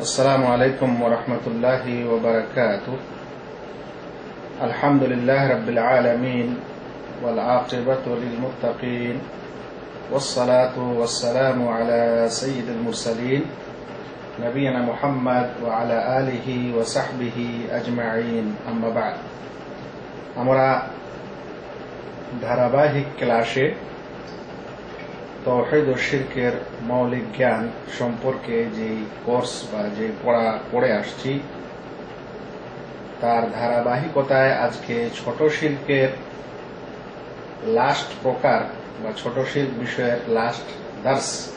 السلام عليكم ورحمة الله وبركاته الحمد لله رب العالمين والعاقبة للمتقين والصلاة والسلام على سيد المرسلين نبينا محمد وعلى آله وصحبه أجمعين أما بعد আমরা ধারাবাহিক ক্লাসে তৌহিদ ও শিরকের মৌলিক জ্ঞান সম্পর্কে যে কোর্স বা যে পড়া, পড়ে আসছি, তার ধারাবাহিকতায় আজকে ছোট শিল্পের লাস্ট প্রকার বা ছোট শিল্প বিষয়ের লাস্ট দার্স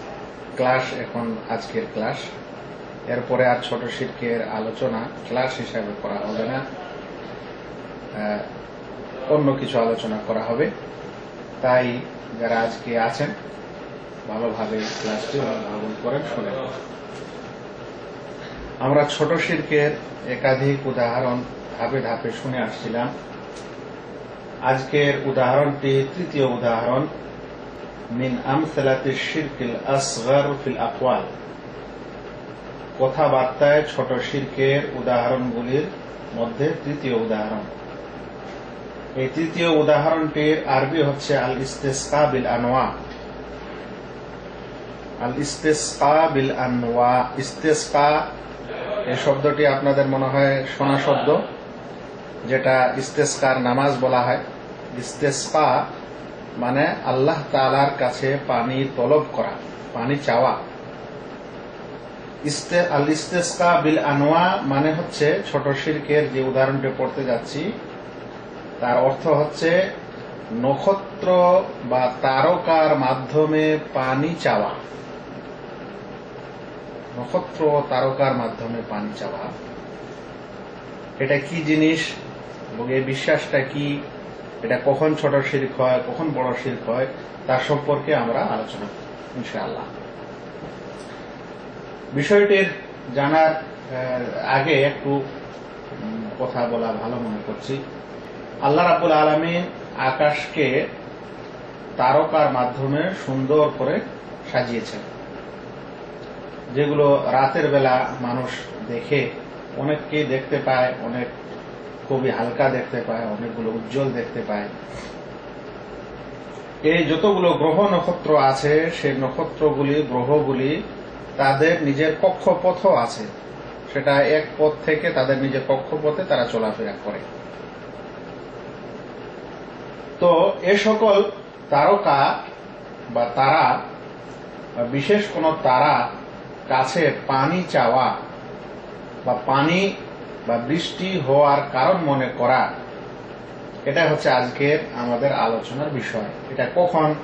ক্লাস এখন আজকের ক্লাস। এরপরে আর ছোট শিল্পের আলোচনা ক্লাস হিসাবে করা হবে না। অন্য কিছু আলোচনা করা হবে। তাই যারা আজকে আছেন ভালোভাবে ক্লাসটি অনুধাবন করেন শুনে আমরা ছোট শিল্পের একাধিক উদাহরণ ধাপে ধাপে শুনে আসছিলাম। আজকের উদাহরণটি তৃতীয় উদাহরণ। মিন আমসালাতি শিরকিল আসগর ফিল আকওয়াল কথাবার্তায় ছোট শিল্পের উদাহরণগুলির মধ্যে তৃতীয় উদাহরণ। এই তৃতীয় উদাহরণটির আরবি হচ্ছে আল ইস্তেসকা বিল আনোয়া আল ইস্তেসকা বিল আনোয়া ইস্তেসকা এই শব্দটি আপনাদের মনে হয় শোনা শব্দ, যেটা ইস্তেসকার নামাজ বলা হয়। ইস্তেসকা মানে আল্লাহ তালার কাছে পানি তলব করা, পানি চাওয়া। আল ইস্তেসকা বিল আনোয়া মানে হচ্ছে ছোট শিরকের যে উদাহরণটি পড়তে যাচ্ছি, তার অর্থ হচ্ছে নক্ষত্র বা তারকার মাধ্যমে পানি চাওয়া। নক্ষত্র তারকার মাধ্যমে পানি চাওয়া। এটা কি জিনিস এবং এই বিশ্বাসটা কি? এটা কখন ছোট শির্ক হয়, কখন বড় শির্ক হয়, তার সম্পর্কে আমরা আলোচনা করব, ইনশাআল্লাহ। বিষয়টির জানার আগে একটু কথা বলা ভালো মনে করছি। আল্লাহ রাবুল আলমিন আকাশকে তারকার মাধ্যমে সুন্দর করে সাজিয়েছেন। যেগুলো রাতের বেলা মানুষ দেখে, অনেককেই দেখতে পায়, অনেক খুবই হালকা দেখতে পায়, অনেকগুলো উজ্জ্বল দেখতে পায়। এই যতগুলো গ্রহ নক্ষত্র আছে, সেই নক্ষত্রগুলি, গ্রহগুলি তাদের নিজের কক্ষপথ আছে। সেটা এক পথ থেকে তাদের নিজের কক্ষপথে তারা চলাফেরা করে। তো এ সকল তারকা বা তারা বিশেষ কোন তারা কাছে পানি চাওয়া বা পানি বা বৃষ্টি হওয়ার কারণ মনে করা এটা হচ্ছে আজকের আমাদের আলোচনার বিষয়। এটা কখন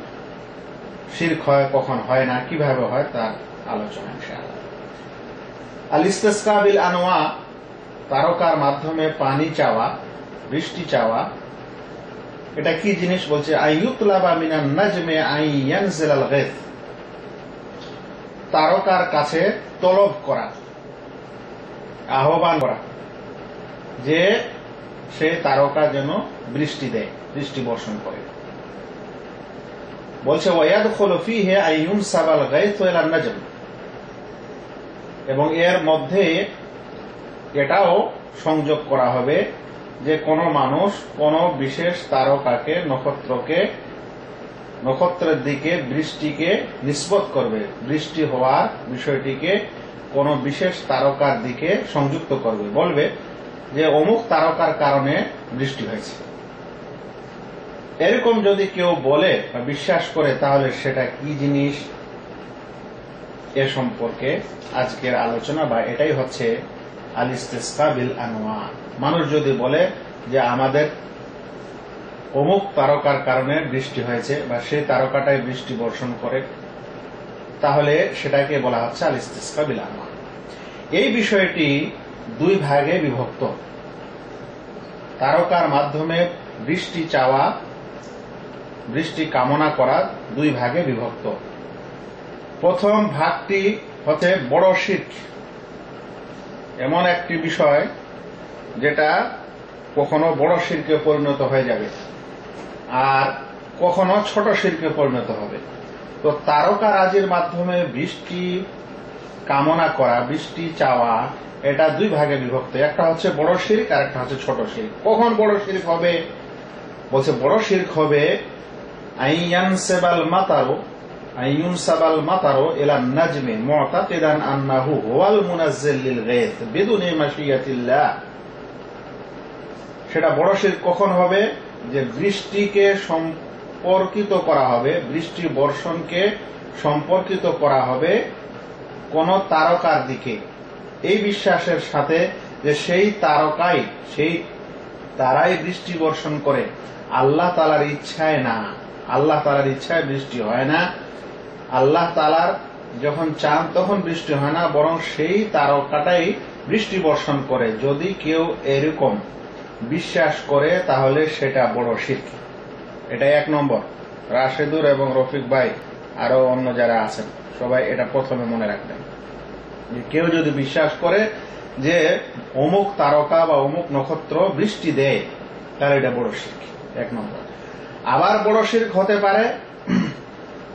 শির্ক হয়, কখন হয় না, কীভাবে হয় তার আলোচনা ইনশাআল্লাহ। আল আনোয়া তারকার মাধ্যমে পানি চাওয়া, বৃষ্টি চাওয়া, এটা কি জিনিস বলছে? আইয়ুতলাবা মিনান নাজমে আইয়ানজিলাল গায়থ তারকার কাছে তলব করা, আহ্বান করা, যে সে তারকা যেন বৃষ্টি দেয়, বৃষ্টি বর্ষণ করে। বলছে ওয়াদ খলফি হে আইয়ুন সাবাল নাজম। এবং এর মধ্যে এটাও সংযোগ করা হবে যে কোন মানুষ কোন বিশেষ তারকাকে, নক্ষত্রকে নক্ষত্রের দিকে বৃষ্টিকে নিষ্পত করবে। বৃষ্টি হওয়ার বিষয়টিকে কোন বিশেষ তারকার দিকে সংযুক্ত করবে। বলবে যে, অমুক তারকার কারণে বৃষ্টি হয়েছে। এরকম যদি কেউ বলে বা বিশ্বাস করে, তাহলে সেটা কি জিনিস? এ সম্পর্কে আজকের আলোচনা বা এটাই হচ্ছে আল ইস্তেসকা বিল আনোয়া মানুষ যদি বলে যে, আমাদের অমুক তারকার কারণে বৃষ্টি হয়েছে বা সেই তারকাটাই বৃষ্টি বর্ষণ করে, তাহলে সেটাকে বলা হচ্ছে আল ইস্তেসকা বিল আনোয়া এই বিষয়টি দুই ভাগে বিভক্ত। তারকার মাধ্যমে বৃষ্টি চাওয়া, বৃষ্টি কামনা করা দুই ভাগে বিভক্ত। প্রথম ভাগটি হচ্ছে বড় শীত। এমন একটি বিষয় যেটা কখনো বড় শিরকে পরিণত হয়ে যাবে। আর কখনো ছোট শিরকে পরিণত হবে। তো তারকা রাজির মাধ্যমে বৃষ্টি কামনা করা, বৃষ্টি চাওয়া, এটা দুই ভাগে বিভক্ত। একটা হচ্ছে বড় শির্ক আর একটা হচ্ছে ছোট শির্ক কখন বড় শির্ক হবে? বলছে, বড় শির্ক হবে মাতারো, আইয়ুন সাবাল মাতারো এলা নাজমে সেটা বড় শির্ক কখন হবে? যে বৃষ্টিকে সম্পর্কিত করা হবে বৃষ্টি বর্ষণকে সম্পর্কিত করা হবে কোন তারকার দিকে। এই বিশ্বাসের সাথে যে সেই তারকাই, সেই তারাই বৃষ্টি বর্ষণ করে। আল্লাহ তালার ইচ্ছায় না। আল্লাহ তালার ইচ্ছায় বৃষ্টি হয় না। আল্লাহ তালার যখন চান তখন বৃষ্টি হয় না, বরং সেই তারকাটাই বৃষ্টি বর্ষণ করে। যদি কেউ এরকম বিশ্বাস করে, তাহলে সেটা বড় শির্ক। এটা এক নম্বর। রাশেদুর এবং রফিক ভাই আরও অন্য যারা আছেন, সবাই এটা প্রথমে মনে রাখবেন। যে কেউ যদি বিশ্বাস করে যে অমুক তারকা বা অমুক নক্ষত্র বৃষ্টি দেয়, তাহলে এটা বড় শির্ক। এক নম্বর। আবার বড় শির্ক হতে পারে,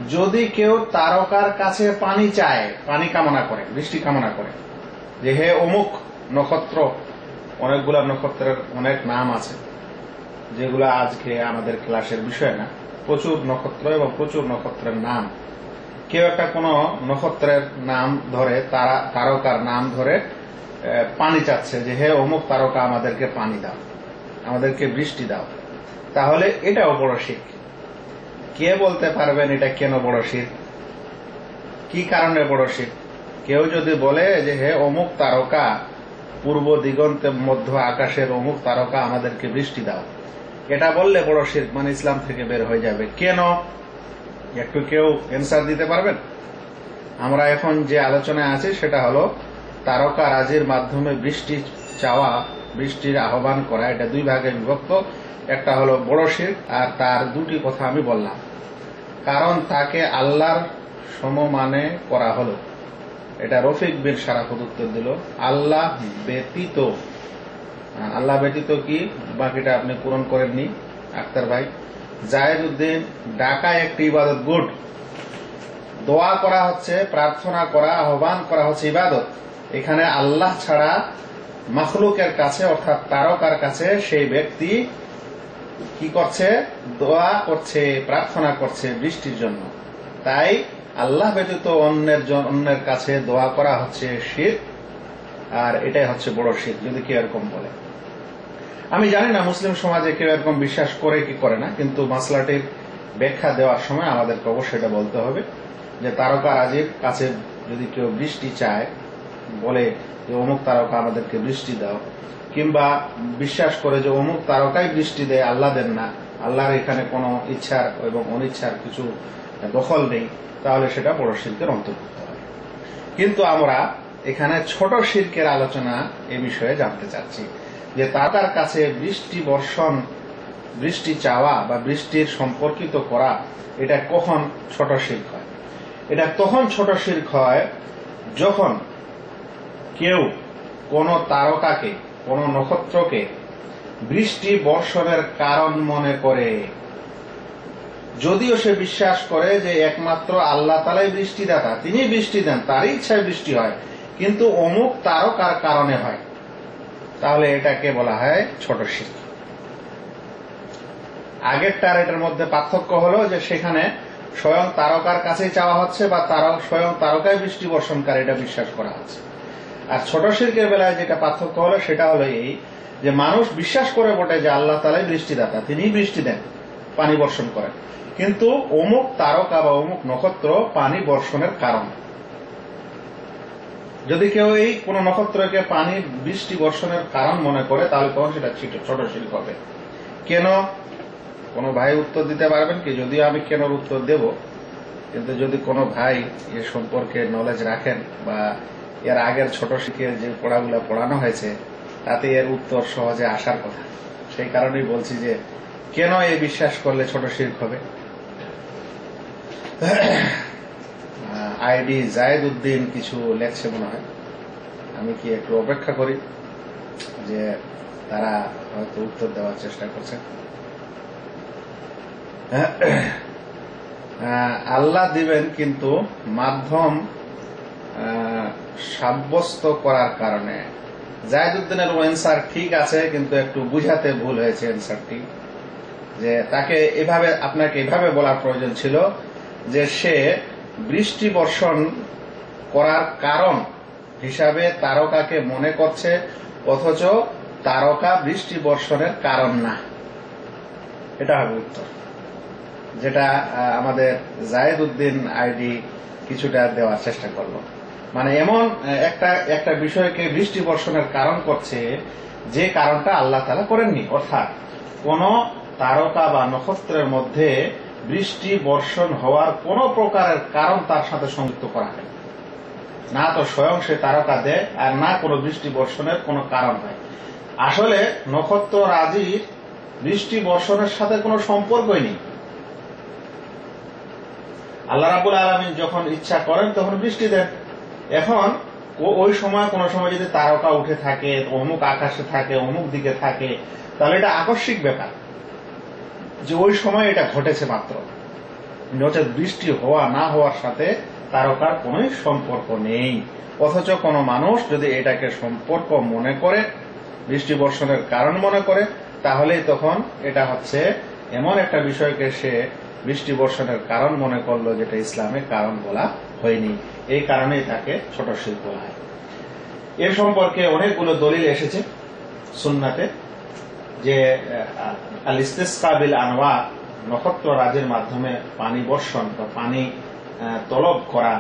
যদি কেউ তারকার কাছে পানি চায়, পানি কামনা করে, বৃষ্টি কামনা করে, যে হে অমুক নক্ষত্র অনেকগুলা নক্ষত্রের অনেক নাম আছে, যেগুলো আজকে আমাদের ক্লাসের বিষয় না। প্রচুর নক্ষত্র এবং প্রচুর নক্ষত্রের নাম। কেউ একটা কোন নক্ষত্রের নাম ধরে, তারা, তারকার নাম ধরে পানি চাচ্ছে যে, হে অমুক তারকা, আমাদেরকে পানি দাও, আমাদেরকে বৃষ্টি দাও। তাহলে এটাও বড় শিখ কে বলতে পারবেন এটা কেন বড় শীত কি কারণে বড় শীত কেউ যদি বলে যে, হে অমুক তারকা পূর্ব দিগন্তে মধ্য আকাশের অমুক তারকা আমাদেরকে বৃষ্টি দাও। এটা বললে বড় শির মানে ইসলাম থেকে বের হয়ে যাবে। কেন? একটু কেউ এনসার দিতে পারবেন? আমরা এখন যে আলোচনায় আছি, সেটা হলো, তারকা রাজির মাধ্যমে বৃষ্টি চাওয়া, বৃষ্টির আহ্বান করা, এটা দুই ভাগে বিভক্ত। একটা হলো বড় শির, আর তার দুটি কথা আমি বললাম। কারণ তাকে আল্লাহর সমমানে করা হলো। এটা রফিক বিন সারাফত উত্তর দিল। আল্লাহ ব্যতীত আল্লাহ ব্যতীত কি? বাকিটা আপনি পূরণ করেননি, আক্তার ভাই। জাহেদ উদ্দিন ডাকা একটি ইবাদত গুড দোয়া করা হচ্ছে, প্রার্থনা করা, আহ্বান করা হচ্ছে ইবাদত। এখানে আল্লাহ ছাড়া মখলুকের কাছে, অর্থাৎ তারকার কাছে, সেই ব্যক্তি কি করছে? দোয়া করছে, প্রার্থনা করছে বৃষ্টির জন্য। তাই আল্লাহ ব্যতীত অন্যের অন্যের কাছে দোয়া করা হচ্ছে শীত আর এটাই হচ্ছে বড় শীত যদি কেউ এরকম বলে। আমি জানি না মুসলিম সমাজে কেউ এরকম বিশ্বাস করে কি করে না, কিন্তু মাসলাটির ব্যাখ্যা দেওয়ার সময় আমাদেরকে অবশ্যই এটা বলতে হবে যে তারকা রাজির কাছে যদি কেউ বৃষ্টি চায়, বলে যে অমুক তারকা আমাদেরকে বৃষ্টি দাও, কিংবা বিশ্বাস করে যে অমুক তারকাই বৃষ্টি দেয়, আল্লাহ দেন না, আল্লাহর এখানে কোনো ইচ্ছার এবং অনিচ্ছার কিছু দখল নেই, তাহলে সেটা বড় শিল্পের অন্তর্ভুক্ত হয় কিন্তু আমরা এখানে ছোট শিল্পের আলোচনা এ বিষয়ে জানতে চাচ্ছি, যে তার কাছে বৃষ্টি বর্ষণ, বৃষ্টি চাওয়া বা বৃষ্টির সম্পর্কিত করা, এটা কখন ছোট শিল্প হয়? এটা তখন ছোট শিল্প হয় যখন কেউ কোন তারকাকে, কোন নক্ষত্রকে বৃষ্টি বর্ষণের কারণ মনে করে। যদিও সে বিশ্বাস করে যে একমাত্র আল্লাহ তালাই বৃষ্টিদাতা, তিনি বৃষ্টি দেন, তারই ইচ্ছায় বৃষ্টি হয়, কিন্তু অমুক তারকার কারণে হয়। তাহলে এটাকে বলা হয় ছোট শিল্প আগেরটার এটার মধ্যে পার্থক্য হলো যে সেখানে স্বয়ং তারকার কাছেই চাওয়া হচ্ছে বা তারা স্বয়ং তারকায় বৃষ্টি বর্ষণকারী এটা বিশ্বাস করা হচ্ছে। আর ছোট শিল্পের বেলায় যেটা পার্থক্য হলো সেটা হলো এই যে মানুষ বিশ্বাস করে বটে যে আল্লাহ তালাই বৃষ্টিদাতা তিনি বৃষ্টি দেন, পানি বর্ষণ করেন। কিন্তু অমুক তারকা বা অমুক নক্ষত্র পানি বর্ষণের কারণ। যদি কেউ এই কোন নক্ষত্রকে পানি বৃষ্টি বর্ষণের কারণ মনে করে, তাহলে তখন সেটা ছোট শিল্প হবে। কেন? কোন ভাই উত্তর দিতে পারবেন কি? যদিও আমি কেন উত্তর দেব? কিন্তু যদি কোনো ভাই এ সম্পর্কে নলেজ রাখেন বা এর আগের ছোট শিখে যে পড়াগুলো পড়ানো হয়েছে, তাতে এর উত্তর সহজে আসার কথা। সেই কারণেই বলছি যে, কেন এ বিশ্বাস করলে ছোট শির্ক হবে? আইডি জায়েদ উদ্দিন কিছু লেখছে মনে হয়। আমি কি একটু অপেক্ষা করি যে তারা হয়তো উত্তর দেওয়ার চেষ্টা করছে। আল্লাহ দিবেন কিন্তু মাধ্যম সাব্যস্ত করার কারণে। জায়দুদ্দিনের অ্যান্সার ঠিক আছে, কিন্তু একটু বুঝাতে ভুল হয়েছে অ্যান্সারটি যে তাকে এভাবে, আপনাকে এভাবে বলার প্রয়োজন ছিল যে সে বৃষ্টি বর্ষণ করার কারণ হিসাবে তারকাকে মনে করছে, অথচ তারকা বৃষ্টি বর্ষণের কারণ না। এটা হবে উত্তর। যেটা আমাদের জায়েদ উদ্দিন আইডি কিছুটা দেওয়ার চেষ্টা করল। মানে এমন একটা একটা বিষয়কে বৃষ্টি বর্ষণের কারণ করছে, যে কারণটা আল্লাহ তালা করেননি। অর্থাৎ কোন তারকা বা নক্ষত্রের মধ্যে বৃষ্টি, বর্ষণ হওয়ার কোন প্রকারের কারণ তার সাথে সংযুক্ত করা হয় না তো স্বয়ং সে তারকা দেয় আর না কোনো বৃষ্টি, বর্ষণের কোনো কারণ হয় আসলে নক্ষত্র রাজির বৃষ্টি, বর্ষণের সাথে কোনো সম্পর্কই নেই। আল্লাহ রাবুল আলমিন যখন ইচ্ছা করেন তখন বৃষ্টি দেন। এখন ওই সময় কোন সময় যদি তারকা উঠে থাকে, অমুক আকাশে থাকে, অমুক দিকে থাকে, তাহলে এটা আকস্মিক ব্যাপার। যে ওই সময় এটা ঘটেছে মাত্র। নচেত বৃষ্টি হওয়া, না হওয়ার সাথে তারকার কোন সম্পর্ক নেই। অথচ কোন মানুষ যদি এটাকে সম্পর্ক মনে করে, বৃষ্টি বর্ষণের কারণ মনে করে, তাহলেই তখন এটা হচ্ছে এমন একটা বিষয়কে সে বৃষ্টি বর্ষণের কারণ মনে করল যেটা ইসলামে কারণ বলা হয়নি। এই কারণেই তাকে ছোট শিল্প হয়। এ সম্পর্কে অনেকগুলো দলিল এসেছে সুন্নাতে। যে আল ইস্তেসকাবিল আনোয়া নক্ষত্র রাজের মাধ্যমে পানি বর্ষণ বা পানি তলব করা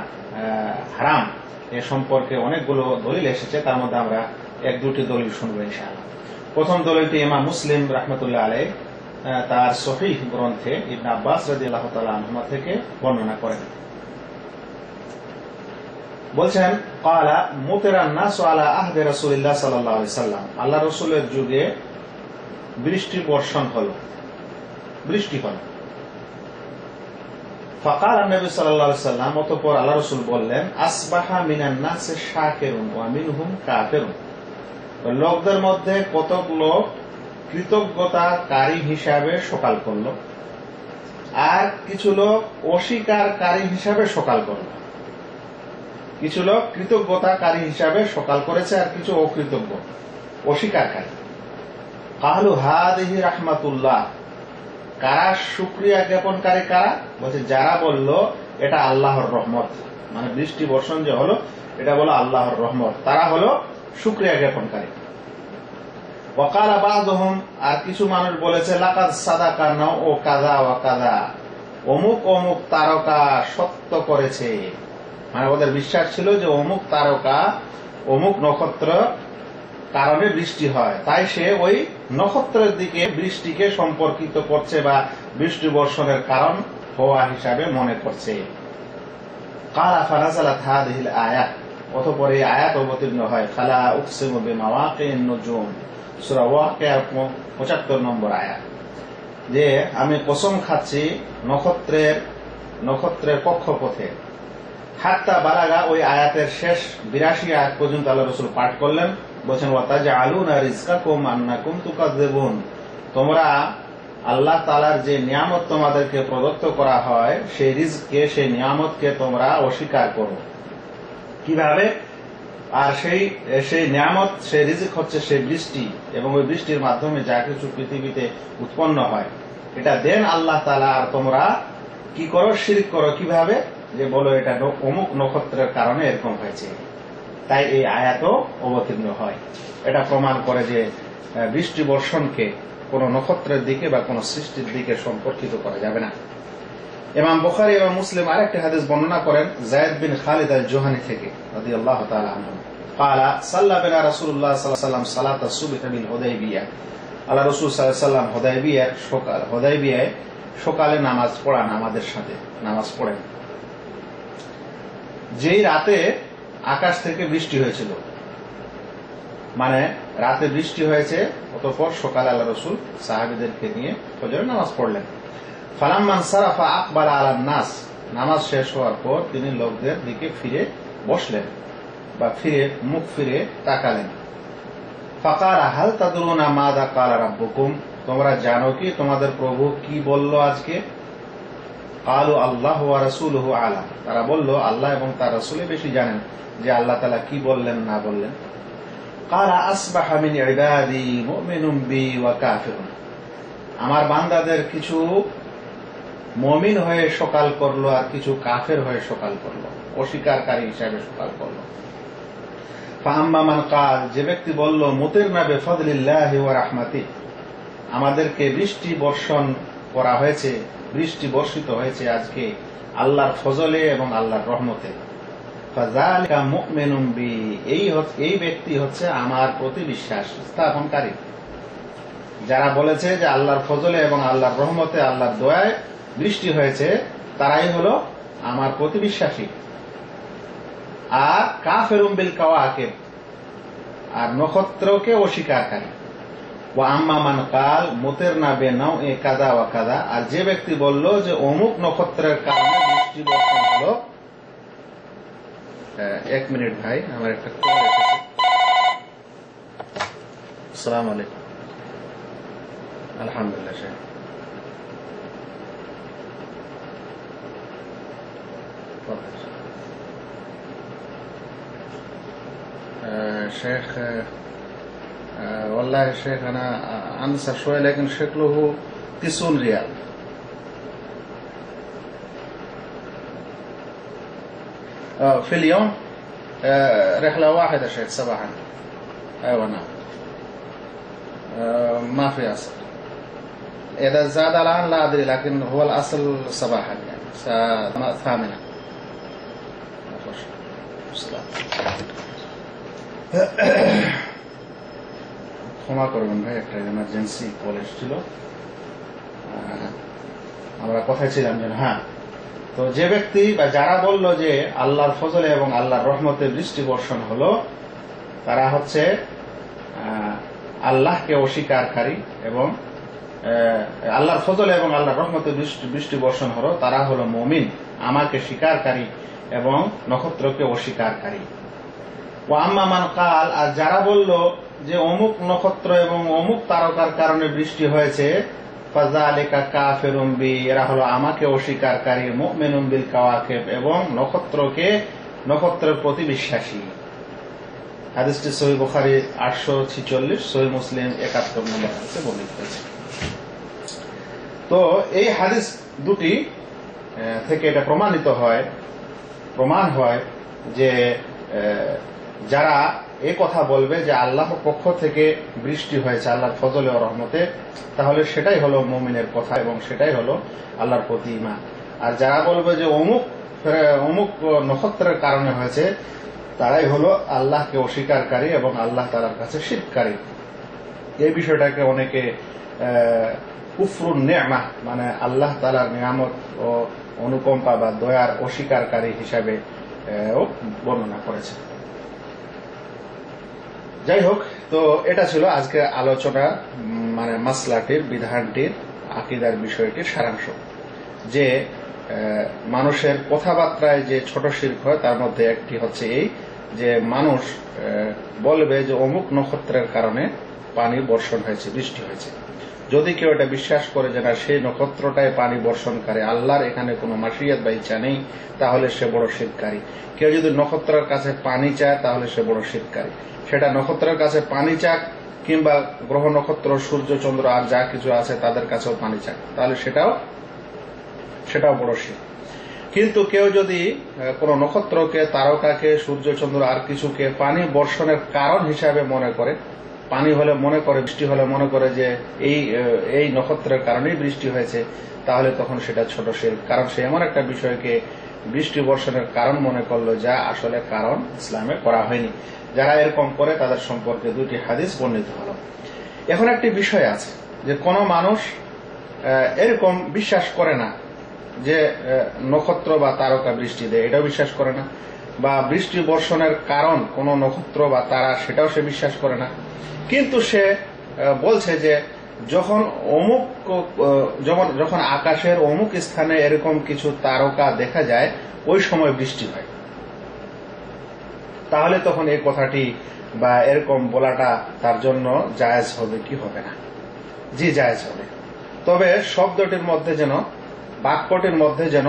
হারাম এ সম্পর্কে অনেকগুলো দলিল এসেছে তার মধ্যে আমরা এক দুটি দলিল শুনব ইনশাআল্লাহ। প্রথম দলিলটি ইমাম মুসলিম রহমতুল্লাহ আহ, তার সহিহ গ্রন্থে ইবন আব্বাস রাজি আল্লাহ থেকে বর্ণনা করেন। বলছেন কালা মুতেরান নাস আলা আহদে আলাইহি সাল্লাম। আল্লাহ রসুলের যুগে বৃষ্টি বর্ষণ হলো। বৃষ্টি হলো। ফাকার নবী সাল্লাল্লাহু সাল্লাম অতঃপর আল্লাহ রসুল বললেন, আসবাহা মিনান নাসে শাকিরুন ওয়া মিনহুম কাফিরুন। লোকদের মধ্যে কতক লোক কৃতজ্ঞতাকারী হিসাবে সকাল করল, আর কিছু লোক অস্বীকারী হিসাবে সকাল করল। কিছু লোক কৃতজ্ঞতাকারী হিসাবে সকাল করেছে আর কিছু অকৃতজ্ঞ, অস্বীকারী। কাহলু হাদিহি রাহমাতুল্লাহ। কারা সুক্রিয়া জ্ঞাপনকারী কারা বলছে, যারা বলল, এটা আল্লাহর রহমত। মানে বৃষ্টি বর্ষণ যে হলো, এটা বলো আল্লাহর রহমত। তারা হলো সুক্রিয়া জ্ঞাপনকারী। ওয়াকাল আবাদহম আর কিছু মানুষ বলেছে, লাকাদ সাদাকা নাও ও কাদা ওয়া কাদা অমুক অমুক তারকা সত্য করেছে। মানে ওদের বিশ্বাস ছিল যে অমুক তারকা, অমুক নক্ষত্র কারণে বৃষ্টি হয়। তাই সে ওই নক্ষত্রের দিকে বৃষ্টিকে সম্পর্কিত করছে বা বৃষ্টি বর্ষণের কারণ হওয়া হিসাবে মনে করছে। অতঃপর এই আয়াত অবতীর্ণ হয়। খালা 75 নম্বর আয়াত যে আমি কসম খাচ্ছি নক্ষত্রের নক্ষত্রের কক্ষপথে। হাত্তা বারাগা ওই আয়াতের শেষ বিরাশি আয়াত পর্যন্ত আল্লাহ রসুল পাঠ করলেন। বলছেন ওয়াতাজা আলু না রিজকা কুম আন্না কুম তুকা দেবুন তোমরা আল্লাহ তালার যে নিয়ামত তোমাদেরকে প্রদত্ত করা হয়, সেই রিজকে, সেই নিয়ামতকে তোমরা অস্বীকার করো। কীভাবে? আর সেই সেই নিয়ামত, সেই রিজিক হচ্ছে সেই বৃষ্টি, এবং ওই বৃষ্টির মাধ্যমে যা কিছু পৃথিবীতে উৎপন্ন হয়। এটা দেন আল্লাহ তালা আর তোমরা কি করো? শিরিক করো। কীভাবে? যে বলো, এটা অমুক নক্ষত্রের কারণে এরকম হয়েছে। তাই এই আয়াতও অবতীর্ণ হয় এটা প্রমাণ করে যে আহ, বৃষ্টি বর্ষণকে কোন নক্ষত্রের দিকে বা কোন সৃষ্টির দিকে সম্পর্কিত করা যাবে না ইমাম বুখারী এবং মুসলিম আরেকটি হাদিস বর্ণনা করেন Zayd bin Khalid al Juhani থেকে রাদিয়াল্লাহু তাআলা আনহু قال صلى بنا رسول الله صلى الله عليه وسلم صلاه الصبح بالحديبيه আল্লাহ রাসূল সাল্লাল্লাহু আলাইহি ওয়াসাল্লাম হুদায়বিয়ার সকাল হুদায়বিয়ায় সকালে নামাজ পড়ান আমাদের সাথে নামাজ পড়েন যেই রাতে আকাশ থেকে বৃষ্টি হয়েছিল। মানে রাতে বৃষ্টি হয়েছে, অতঃপর সকালে আল্লাহ রসুল সাহাবিদেরকে নিয়ে ফজরের নামাজ পড়লেন। ফালাম্মান সারাফা আকবার আলাম নাস, নামাজ শেষ হওয়ার পর তিনি লোকদের দিকে ফিরে বসলেন বা ফিরে মুখ ফিরে তাকালেন। ফাকার, হাল তাদুরুনা মাদা কালা রাব্বুকুম, তোমরা জানো কি তোমাদের প্রভু কি বলল আজকে? কালু আল্লাহ রসুল আলা। তারা বলল, আল্লাহ এবং তার রসুলে বেশি জানেন। যে আল্লাহ তালা কি বললেন, না বললেন। কারা আসবাহা আমার বান্দাদের কিছু মমিন হয়ে সকাল করল আর কিছু কাফের হয়ে সকাল করল। অস্বীকারী হিসাবে সকাল করল। ফাম্মামান কাল, যে ব্যক্তি বলল, মুতের না বেফদলিল্লাহ ওয়া রাহমাতি। আমাদেরকে বৃষ্টি বর্ষণ করা হয়েছে, বৃষ্টি বর্ষিত হয়েছে আজকে আল্লাহর ফজলে এবং আল্লাহর রহমতে। এই ব্যক্তি হচ্ছে আমার প্রতি বিশ্বাস স্থাপনকারী। যারা বলেছে যে আল্লাহর ফজলে এবং আল্লাহর রহমতে, আল্লাহর দয়ায় বৃষ্টি হয়েছে, তারাই হলো আমার প্রতি বিশ্বাসী। আর কাফেরুম বিল কাওয়াকিব, আর নক্ষত্রকে অস্বীকারী ও আম্মা মান কাল মুতের না বে নাও এ কাদা ওয়া কাদা আর যে ব্যক্তি বলল যে অমুক নক্ষত্রের কারণে বৃষ্টি বর্ষণ হলো এক মিনিট ভাই আমার একটা কল এসেছে আসসালাম আলাইকুম আলহামদুলিল্লাহ শেখ آه، شيخ آه، آه، والله يا شيخ انا انسى شوي لكن شكله 90 ريال آه، في اليوم آه، رحلة واحدة شيخ صباحا ايوه نعم آه، ما في اصل اذا زاد الان لا ادري لكن هو الاصل صباحا يعني الساعة ثامنة أخش. السلام ক্ষমা করবেন ভাই একটা এমার্জেন্সি কল এসেছিল আহ, আমরা কথায় ছিলাম যে হ্যাঁ তো যে ব্যক্তি বা যারা বলল যে আল্লাহর ফজলে এবং আল্লাহর রহমতে বৃষ্টি বর্ষণ হল, তারা হচ্ছে আল্লাহকে অস্বীকারী এবং আল্লাহর ফজলে এবং আল্লাহর রহমতে বৃষ্টি বর্ষণ হলো, তারা হলো মমিন, আমাকে স্বীকারকারী এবং নক্ষত্রকে অস্বীকারী ও আম্মামান কাল, আর যারা বলল যে অমুক নক্ষত্র এবং অমুক তারকার কারণে বৃষ্টি হয়েছে ফাজালিকা কাফেরুম বি এরা হলো আমাকে অস্বীকারী মুমিনুম বিল কাওয়াকিব, এবং নক্ষত্রকে, নক্ষত্রের প্রতি বিশ্বাসী। হাদিসটি সহি বুখারী আটশো ছিচল্লিশ, সহি মুসলিম একাত্তর নম্বর হাদিসে বর্ণিত হয়েছে। তো এই হাদিস দুটি থেকে এটা প্রমাণিত হয়, প্রমাণ হয় যে যারা এ কথা বলবে যে আল্লাহর পক্ষ থেকে বৃষ্টি হয়েছে, আল্লাহর ফজলে ও রহমতে। তাহলে সেটাই হলো মমিনের কথা এবং সেটাই হলো আল্লাহর প্রতি ইমান আর যারা বলবে যে অমুক অমুক নক্ষত্রের কারণে হয়েছে, তারাই হলো আল্লাহকে অস্বীকারী এবং আল্লাহ তালার কাছে শীতকারী এই বিষয়টাকে অনেকে নেমা মানে আল্লাহ তালার নিয়ামত ও অনুকম্পা বা দয়ার অস্বীকারী হিসাবে বর্ণনা করেছে। যাই হোক তো এটা ছিল আজকে আলোচনা মানে মাসলাটির, বিধানটির, আকিদার বিষয়টির সারাংশ। যে মানুষের কথাবার্তায় যে ছোট শিল্প হয়, তার মধ্যে একটি হচ্ছে এই যে মানুষ বলবে যে অমুক নক্ষত্রের কারণে পানি বর্ষণ হয়েছে, বৃষ্টি হয়েছে। যদি কেউ এটা বিশ্বাস করে যে না, সেই নক্ষত্রটায় পানি বর্ষণ করে, আল্লাহর এখানে কোনো মাসিয়াত বা ইচ্ছা নেই, তাহলে সে বড় শীতকারী কেউ যদি নক্ষত্রের কাছে পানি চায়, তাহলে সে বড় শীতকারী সেটা নক্ষত্রের কাছে পানি চাক, কিংবা গ্রহ নক্ষত্র, সূর্য, চন্দ্র, আর যা কিছু আছে, তাদের কাছেও পানি চাক, তাহলে সেটাও সেটাও বড় শীত কিন্তু কেউ যদি কোনো নক্ষত্রকে, তারকাকে, সূর্য, চন্দ্র, আর কিছুকে পানি বর্ষণের কারণ হিসাবে মনে করে পানি হলে মনে করে, বৃষ্টি হলে মনে করে যে এই এই নক্ষত্রের কারণেই বৃষ্টি হয়েছে, তাহলে তখন সেটা ছোট শিল্প। কারণ সে এমন একটা বিষয়কে বৃষ্টি বর্ষণের কারণ মনে করল যা আসলে কারণ ইসলামে করা হয়নি। যারা এরকম করে তাদের সম্পর্কে দুটি হাদিস বর্ণিত হলো। এখন একটি বিষয় আছে যে কোন মানুষ এরকম বিশ্বাস করে না যে নক্ষত্র বা তারকা বৃষ্টি দেয়। এটাও বিশ্বাস করে না। বা বৃষ্টি বর্ষণের কারণ কোন নক্ষত্র বা তারা, সেটাও সে বিশ্বাস করে না। কিন্তু সে বলছে যে যখন অমুক যখন আকাশের অমুক স্থানে এরকম কিছু তারকা দেখা যায়, ওই সময় বৃষ্টি হয়। তাহলে তখন এই কথাটি বা এরকম বলাটা তার জন্য জায়েজ হবে কি হবে না? জি, জায়েজ হবে। তবে শব্দটির মধ্যে যেন, বাক্যটির মধ্যে যেন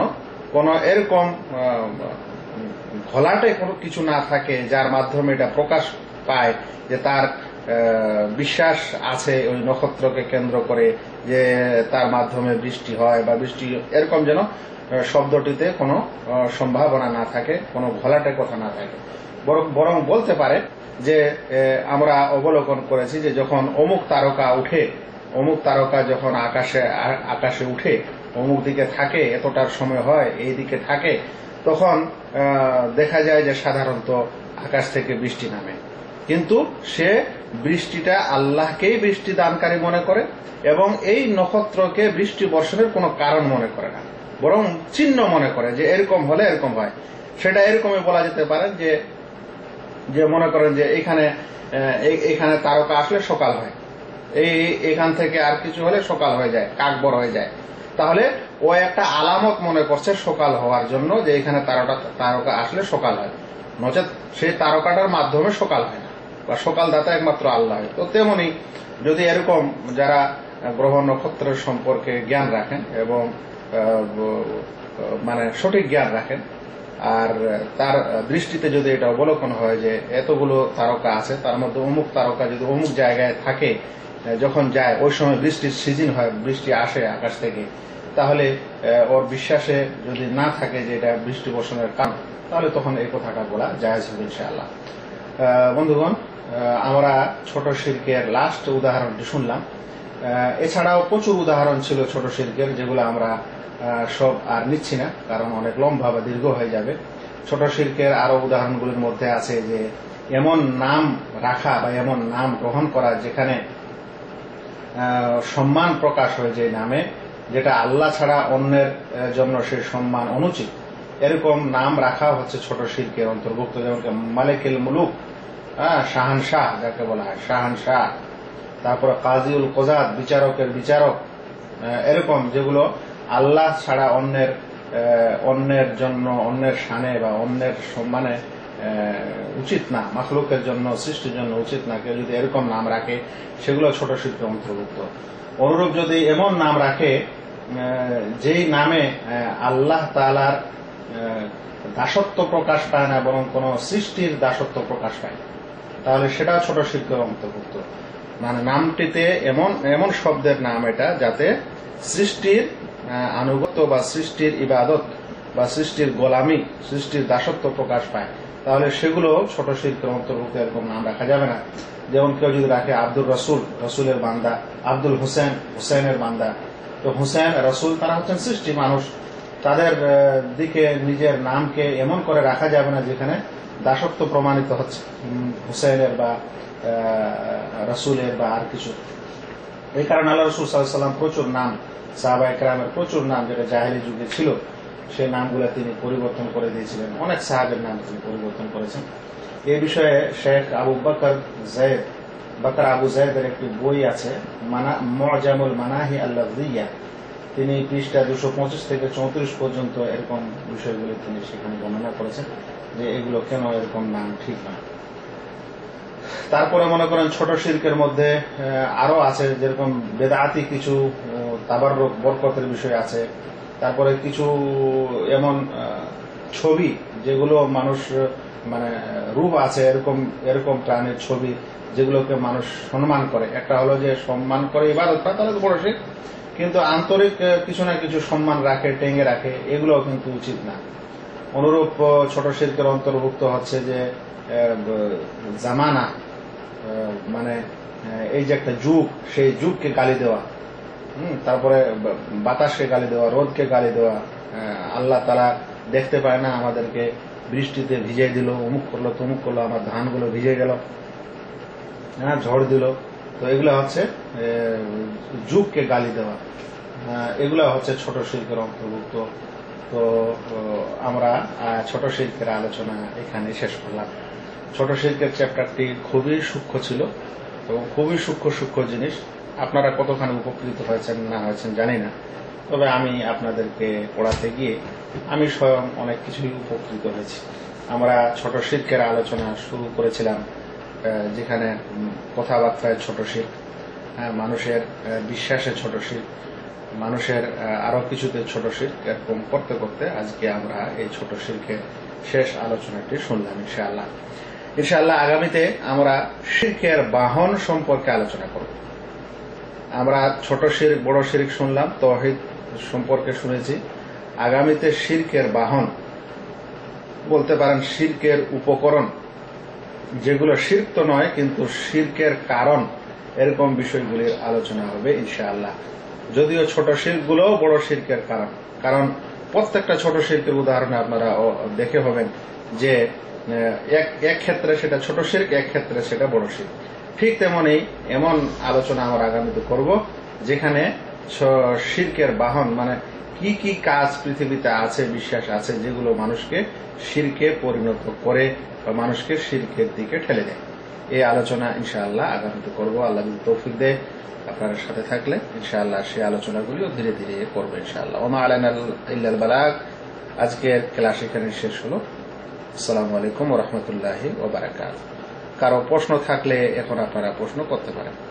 কোনো এরকম ঘোলাটে কোনো কিছু না থাকে, যার মাধ্যমে এটা প্রকাশ পায় যে তার বিশ্বাস আছে ওই নক্ষত্রকে কেন্দ্র করে যে তার মাধ্যমে বৃষ্টি হয় বা বৃষ্টি, এরকম যেন শব্দটিতে কোনো সম্ভাবনা না থাকে, কোনো ঘোলাটে কথা না থাকে। বরং বলতে পারে যে আমরা অবলোকন করেছি যে যখন অমুক তারকা উঠে, অমুক তারকা যখন আকাশে আকাশে উঠে, অমুক দিকে থাকে, এতটার সময় হয়, এই দিকে থাকে তখন দেখা যায় যে সাধারণত আকাশ থেকে বৃষ্টি নামে। কিন্তু সে বৃষ্টিটা আল্লাহকেই বৃষ্টি দানকারী মনে করে এবং এই নক্ষত্রকে বৃষ্টি বর্ষণের কোনো কারণ মনে করে না। বরং চিহ্ন মনে করে যে এরকম হলে এরকম হয়। সেটা এরকমই বলা যেতে পারে যে যে মনে করেন যে এখানে এখানে তারকা আসলে সকাল হয়। এই এখান থেকে আর কিছু হলে সকাল হয়ে যায় কাক বড় হয়ে যায়। তাহলে ও একটা আলামত মনে করছে সকাল হওয়ার জন্য যে এখানে তারকা তারকা আসলে সকাল হয় নচেত সেই তারকাটার মাধ্যমে সকাল হয় না, বা সকাল দাতা একমাত্র আল্লাহ। তো তেমনি যদি এরকম যারা গ্রহ নক্ষত্রের সম্পর্কে জ্ঞান রাখেন এবং মানে সঠিক জ্ঞান রাখেন, আর তার দৃষ্টিতে যদি এটা অবলোকন হয় যে এতগুলো তারকা আছে, তার মধ্যে অমুক তারকা যদি অমুক জায়গায় থাকে, যখন যায়, ওই সময় বৃষ্টির সিজন হয়, বৃষ্টি আসে আকাশ থেকে তাহলে ওর বিশ্বাসে যদি না থাকে যে এটা বৃষ্টি বর্ষণের কারণ, তাহলে তখন এই কথাটা বলা জায়েজ হবে ইনশাআল্লাহ। বন্ধুগণ আমরা ছোট শিল্পের লাস্ট উদাহরণটি শুনলাম। এছাড়াও প্রচুর উদাহরণ ছিল ছোট শিল্পের, যেগুলো আমরা সব আর নিচ্ছি না, কারণ অনেক লম্বা বা দীর্ঘ হয়ে যাবে। ছোট শিল্পের আরও উদাহরণগুলির মধ্যে আছে যে, এমন নাম রাখা বা এমন নাম গ্রহণ করা যেখানে সম্মান প্রকাশ হয় যে নামে যেটা আল্লাহ ছাড়া অন্যের জন্য সে সম্মান অনুচিত। এরকম নাম রাখা হচ্ছে ছোট শিল্পের অন্তর্ভুক্ত, যেমন মালিকুল মুলুক হ্যাঁ শাহান শাহ যাকে বলা হয় শাহান শাহ তারপরে কাজিউল কোজাদ, বিচারকের বিচারক এরকম যেগুলো আল্লাহ ছাড়া অন্যের অন্যের জন্য, অন্যের শানে বা অন্যের সম্মানে উচিত না, মাখলুকের জন্য, সৃষ্টির জন্য উচিত না। কেউ যদি এরকম নাম রাখে, সেগুলো ছোট শিল্পের অন্তর্ভুক্ত। অনুরূপ যদি এমন নাম রাখে যেই নামে আল্লাহ তালার দাসত্ব প্রকাশ পায় না বরং কোন সৃষ্টির দাসত্ব প্রকাশ পায় না। তাহলে সেটাও ছোট শিল্পের অন্তর্ভুক্ত। মানে নামটিতে এমন এমন শব্দের নাম এটা যাতে সৃষ্টির আহ, আনুগত্য বা সৃষ্টির ইবাদত বা সৃষ্টির গোলামি সৃষ্টির দাসত্ব প্রকাশ পায়। তাহলে সেগুলো ছোট শিল্পের অন্তর্ভুক্ত এরকম নাম রাখা যাবে না। যেমন কেউ যদি রাখে আব্দুল রসুল রসুলের বান্দা আব্দুল হোসেন হোসেনের বান্দা। তো হোসেন রসুল তারা হচ্ছেন সৃষ্টি মানুষ। তাদের দিকে নিজের নামকে এমন করে রাখা যাবে না যেখানে দাসত্ব প্রমাণিত হচ্ছে। হুসেনের বা রসুলের বা আর কিছু। এই কারণে আল্লাহ রসুল সাল্লাম প্রচুর নাম, সাহাবা একরামের প্রচুর নাম যেটা জাহেলি যুগে ছিল সেই নামগুলো তিনি পরিবর্তন করে দিয়েছিলেন। অনেক সাহাবের নাম তিনি পরিবর্তন করেছেন। এ বিষয়ে শেখ আবু বকর জায়দ বকর আবু জায়দের একটি বই আছে মজামুল মানাহি আল্লাহ তিনি পৃষ্ঠা দুশো পঁচিশ থেকে চৌত্রিশ পর্যন্ত এরকম বিষয়গুলি তিনি সেখানে বর্ণনা করেছেন যে এগুলো কেন এরকম নাম ঠিক না। তারপরে মনে করেন ছোট শিল্পের মধ্যে আরও আছে যেরকম বেদাতি কিছু তাবার বরকতের বিষয় আছে। তারপরে কিছু এমন ছবি যেগুলো মানুষ মানে রূপ আছে এরকম এরকম প্রাণের ছবি যেগুলোকে মানুষ সম্মান করে। একটা হলো যে সম্মান করে ইবাদতটা তাহলে তো বড় শিখ কিন্তু আন্তরিক কিছু না কিছু সম্মান রাখে, টেঙ্গে রাখে, এগুলোও কিন্তু উচিত না। অনুরূপ ছোট শিল্পের অন্তর্ভুক্ত হচ্ছে যে জামানা মানে এই যে একটা যুগ, সেই যুগকে গালি দেওয়া তারপরে বাতাসকে গালি দেওয়া, রোদকে গালি দেওয়া আল্লাহ তারা দেখতে পায় না আমাদেরকে। বৃষ্টিতে ভিজে দিল, অমুক করল, তমুক করল, আমার ধানগুলো ভিজে গেল হ্যাঁ ঝড় দিল। তো এগুলো হচ্ছে যুগকে গালি দেওয়া। এগুলো হচ্ছে ছোট শিল্পের অন্তর্ভুক্ত। তো আমরা ছোট শিল্পের আলোচনা এখানে শেষ করলাম। ছোট শিল্পের চ্যাপ্টারটি খুবই সূক্ষ্ম ছিল এবং খুবই সূক্ষ্ম সূক্ষ্ম জিনিস। আপনারা কতখানি উপকৃত হয়েছেন, না হয়েছেন জানি না। তবে আমি আপনাদেরকে পড়াতে গিয়ে আমি স্বয়ং অনেক কিছুই উপকৃত হয়েছি। আমরা ছোট শিল্পের আলোচনা শুরু করেছিলাম যেখানে কথাবার্তায় ছোট শিল্প হ্যাঁ, মানুষের বিশ্বাসে ছোট শিল্প মানুষের আরও কিছুতে ছোট শির্ক এরকম করতে করতে আজকে আমরা এই ছোট শিল্পের শেষ আলোচনাটি শুনলাম ইনশাআল্লাহ। ইনশাআল্লাহ আগামীতে আমরা শির্কের বাহন সম্পর্কে আলোচনা করব। আমরা ছোট শির বড় শিরিক শুনলাম তহিদ সম্পর্কে শুনেছি। আগামীতে শির্কের বাহন, বলতে পারেন শির্কের উপকরণ, যেগুলো শির্ক তো নয়, কিন্তু শির্কের কারণ, এরকম বিষয়গুলির আলোচনা হবে ইনশাআল্লাহ। যদিও ছোট শিল্পগুলো বড় শিল্পের কারণ। কারণ প্রত্যেকটা ছোট শিল্পের উদাহরণে আপনারা দেখে হবেন যে এক ক্ষেত্রে সেটা ছোট শিল্প এক ক্ষেত্রে সেটা বড় শিল্প ঠিক তেমনি এমন আলোচনা আমরা আগামীতে করব, যেখানে শির্কের বাহন মানে কি কি কাজ পৃথিবীতে আছে, বিশ্বাস আছে, যেগুলো মানুষকে শিরকে পরিণত করে বা মানুষকে শিরকের দিকে ঠেলে দেয়? এই আলোচনা ইনশাআল্লাহ আগামীতে করব। আল্লাহ যদি তৌফিক দেয়, আপনার সাথে থাকলে ইনশাআল্লাহ সেই আলোচনাগুলিও ধীরে ধীরে করব ইনশাআল্লাহ। ওমা আলাইন ইল্লাল বালাগ। আজকের ক্লাস এখানে শেষ হলো। আসসালামু আলাইকুম রহমতুল্লাহি ও বারাকাত কারও প্রশ্ন থাকলে এখন আপনারা প্রশ্ন করতে পারেন।